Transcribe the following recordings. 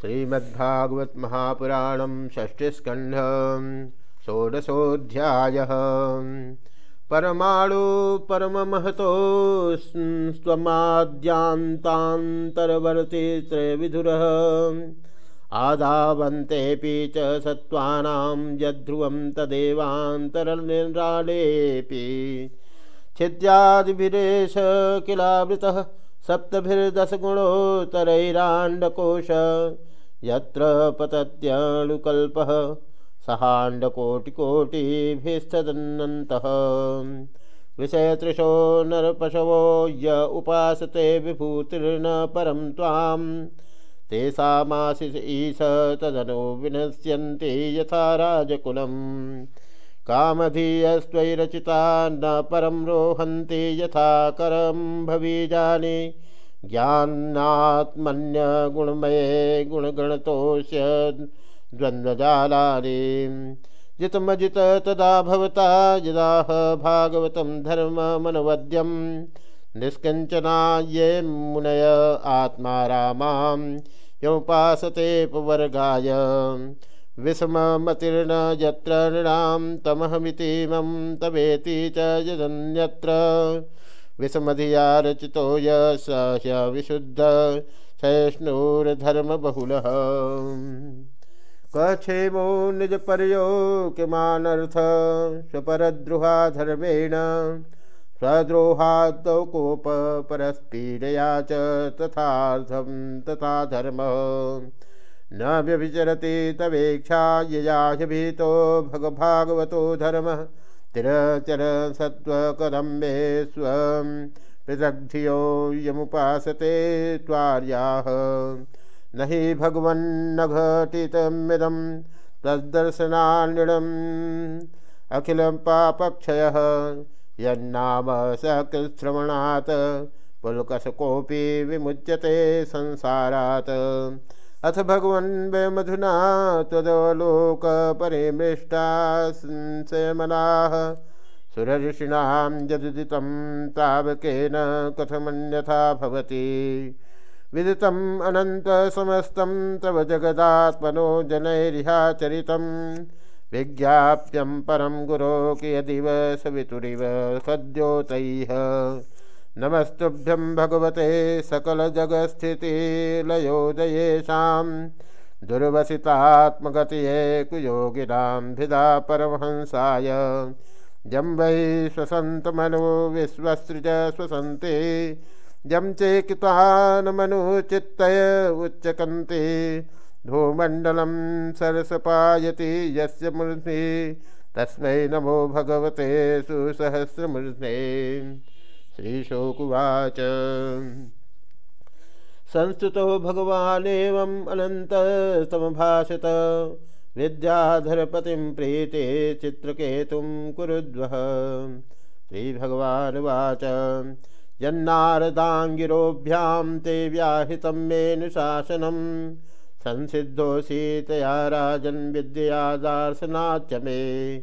श्रीमद्भागवत महापुराण षष्टिस्कंध षोडशोध्याय परमाणु परम महतो स्वमाद्यांतांतरवर्ती त्रयविधुर। आदावन्तेऽपि च सत्त्वानां यद्ध्रुवं छिद्यादिभिरेश किलावृतः सप्तभिर्दशगुणोत्तरैराण्डकोश। यत्र पतत्यणुकल्पः सहाण्डकोटिकोटिभिस्तदन्नन्तः। विषयतृशो नरपशवो य उपासते विभूतिर्न परं त्वां तेषामाशिष ईश तदनु विनश्यन्ति यथा राजकुलम्। कामधीयस्त्वैरचिता न परं रोहन्ति यथा करं भवीजानि ज्ञानात्मन्यगुणमये गुणगणतोष्य द्वन्द्वजालानि। जितमजित तदा भवता यदाह भागवतं धर्ममनवद्यं निष्कञ्चना ये मुनय आत्मा रामां यमुपासतेपवर्गाय विषममतिर्न यत्र नृणां, तमहमिति मम विषमधिया रचितो यश विशुद्ध सहिष्णुर्धर्मबहुलः। कक्षेमो निजपर्यो किमानर्थ स्वपरद्रुहा धर्मेण स्वद्रोहादौ कोप परस्पीडया च तथा धर्म। न व्यभिचरति तवेक्षा ययाभितो भगभागवतो धर्म। तिरचर सत्त्वकदम्बे स्वं पृथग्धियो यमुपासते त्वार्याः। न हि भगवन्नघटितमिदं तद्दर्शनान्यणम् अखिलं पापक्षयः। यन्नाम सकृश्रवणात् पुलकशकोऽपि विमुच्यते संसारात्। अथ भगवन् वयमधुना त्वदलोक परिमृष्टा संशयमनाः। सुरऋषिणां यदुदितं तावकेन कथमन्यथा भवति। विदितम् अनन्तसमस्तं तव जगदात्मनो जनैरिहाचरितं विज्ञाप्यं परं गुरो कियदिव सवितुरिव सद्योतैः। नमस्तुभ्यं भगवते सकलजगस्थितिलयोदयेषां दुर्वसितात्मगतये कुयोगिनां भिदा परमहंसाय। जं वै स्वसन्तमनो विश्वसृज स्वसन्ते, जं चेकितान्मनुचित्तय उच्चकन्ते धूमण्डलं सरसपायति यस्य मूर्ति तस्मै नमो भगवते सुसहस्रमूर्ते श्रीशोकुवाच। संस्तुतो भगवानेवम् अनन्तस्तमभाषत विद्याधरपतिं प्रीते चित्रकेतुं कुरुद्वः। श्रीभगवानुवाच। यन्नारदाङ्गिरोभ्यां ते व्याहितं मेनुशासनं संसिद्धोऽसि तया राजन् विद्यादार्शनाच्च मे।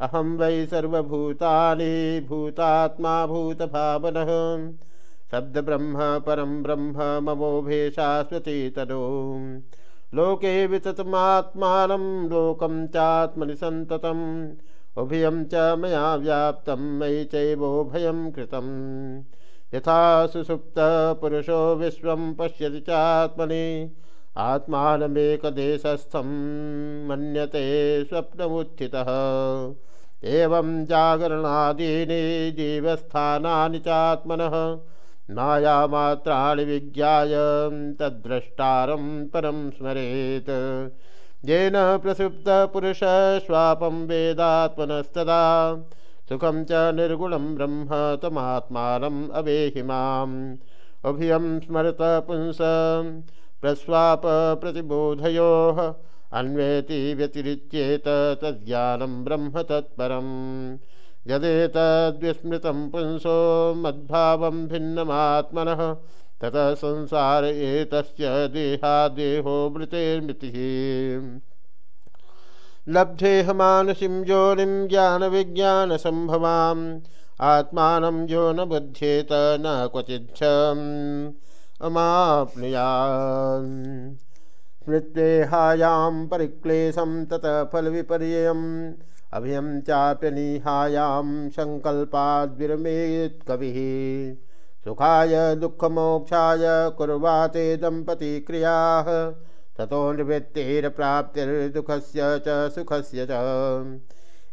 अहम वै सर्वभूतानि भूतात्मा भूतभावनः शब्द ब्रह्म परम ब्रह्म ममोभे शाश्वती तनो लोके विततमात्मानं, लोकं चात्मनि सन्ततम्। उभयं च मया व्याप्तं, मयि चैवोभयं कृतं यथा सुसुप्तपुरुषो विश्वं पश्यति चात्मनि। आत्मानमेकदेशस्थं मन्यते स्वप्नमुत्थितः। एवं जागरणादीनि जीवस्थानानि चात्मनः। मायामात्राणि विज्ञाय तद्द्रष्टारं परं स्मरेत्। येन प्रसुप्तपुरुषस्वापं वेदात्मनस्तदा। सुखं च निर्गुणं ब्रह्म तमात्मानम् अवेहि माम्। अभियं स्मरत पुंस प्रस्वाप प्रतिबोधयोः अन्वेति व्यतिरिच्येत तज्ज्ञानं ब्रह्म तत्परम्। यदेतद्विस्मृतं पुंसो मद्भावं भिन्नमात्मनः, ततः संसार एतस्य देहादेहो मृतेर्मृतिः। लब्धेहमानसीं योनिं ज्ञानविज्ञानसम्भवाम्, आत्मानं यो न बुध्येत न क्वचिच्छम्। अमाप्नुयान्। स्मृत्वेहायां परिक्लेशं ततः फलविपर्ययम्। अभयं चाप्यनिहायां सङ्कल्पाद्विरमेत् कविः। सुखाय, दुःखमोक्षाय कुर्वाते दम्पती क्रियाः। ततो निवृत्तिर्प्राप्तिर्दुःखस्य च सुखस्य च।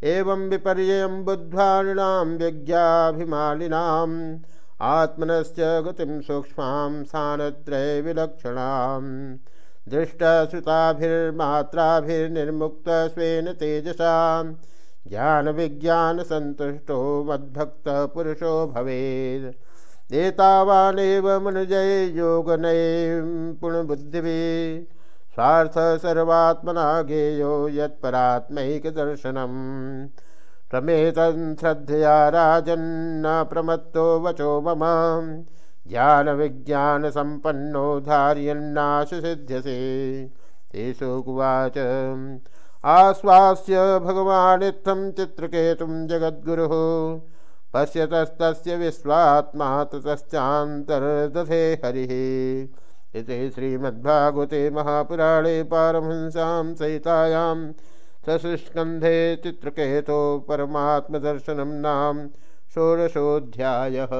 एवं विपर्ययं बुद्ध्वा नृणां विज्ञाभिमानिनाम् आत्मनश्च गतिं सूक्ष्मां सानत्रयविलक्षणां दृष्टश्रुताभिर्मात्राभिर्निर्मुक्तस्वेन तेजसा ज्ञानविज्ञानसन्तुष्टो मद्भक्तपुरुषो भवेत् एतावानेव मनुजय योगनैं पुण्यबुद्धिभिः स्वार्थ सर्वात्मना गेयो यत्परात्मैकदर्शनम्। प्रमेतं श्रद्धया राजन्न प्रमत्तो वचो मम। ज्ञानविज्ञानसम्पन्नो धार्यन्नाशसिध्यसे तेषुकुवाच आश्वास्य भगवानित्थं चित्रकेतुं जगद्गुरुः। पश्यतस्तस्य विश्वात्मा ततश्चान्तर्दधे हरिः। इति श्रीमद्भागवते महापुराणे पारमहंसां सहितायां सशुस्कन्धे चित्रकेतो परमात्मदर्शनं नाम षोडशोऽध्यायः।